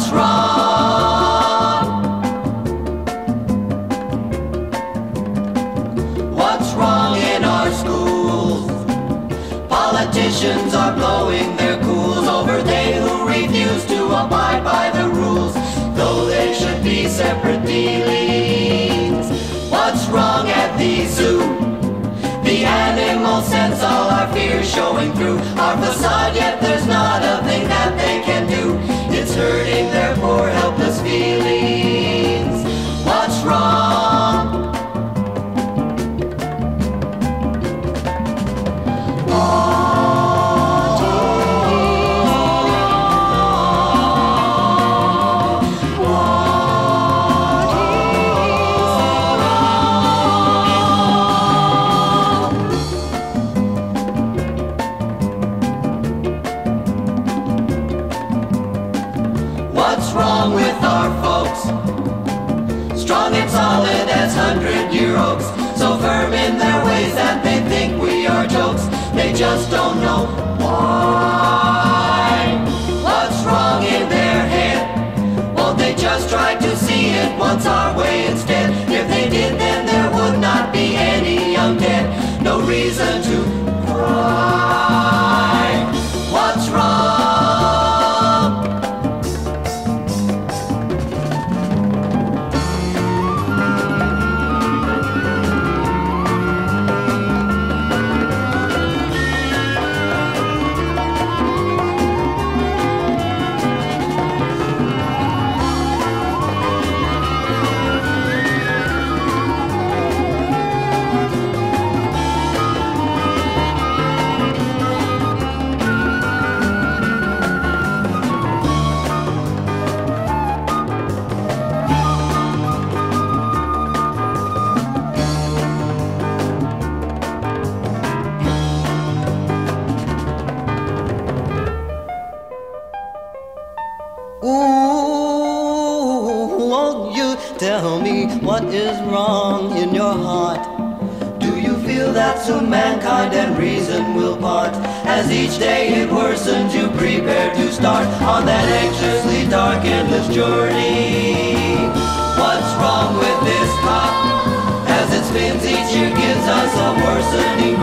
what's wrong. What's wrong in our schools? Politicians are blowing their cools over they who refuse to abide by the rules, though they should be separate dealings. What's wrong at the zoo? The animal sense all our fears showing through our facade. What's wrong with our folks? Strong and solid as hundred-year oaks, so firm in their ways that they think we are jokes. They just don't know why. Ooh, won't you tell me what is wrong in your heart? Do you feel that soon mankind and reason will part? As each day it worsens, you prepare to start on that anxiously dark, endless journey. What's wrong with this clock? As it spins each year gives us a worsening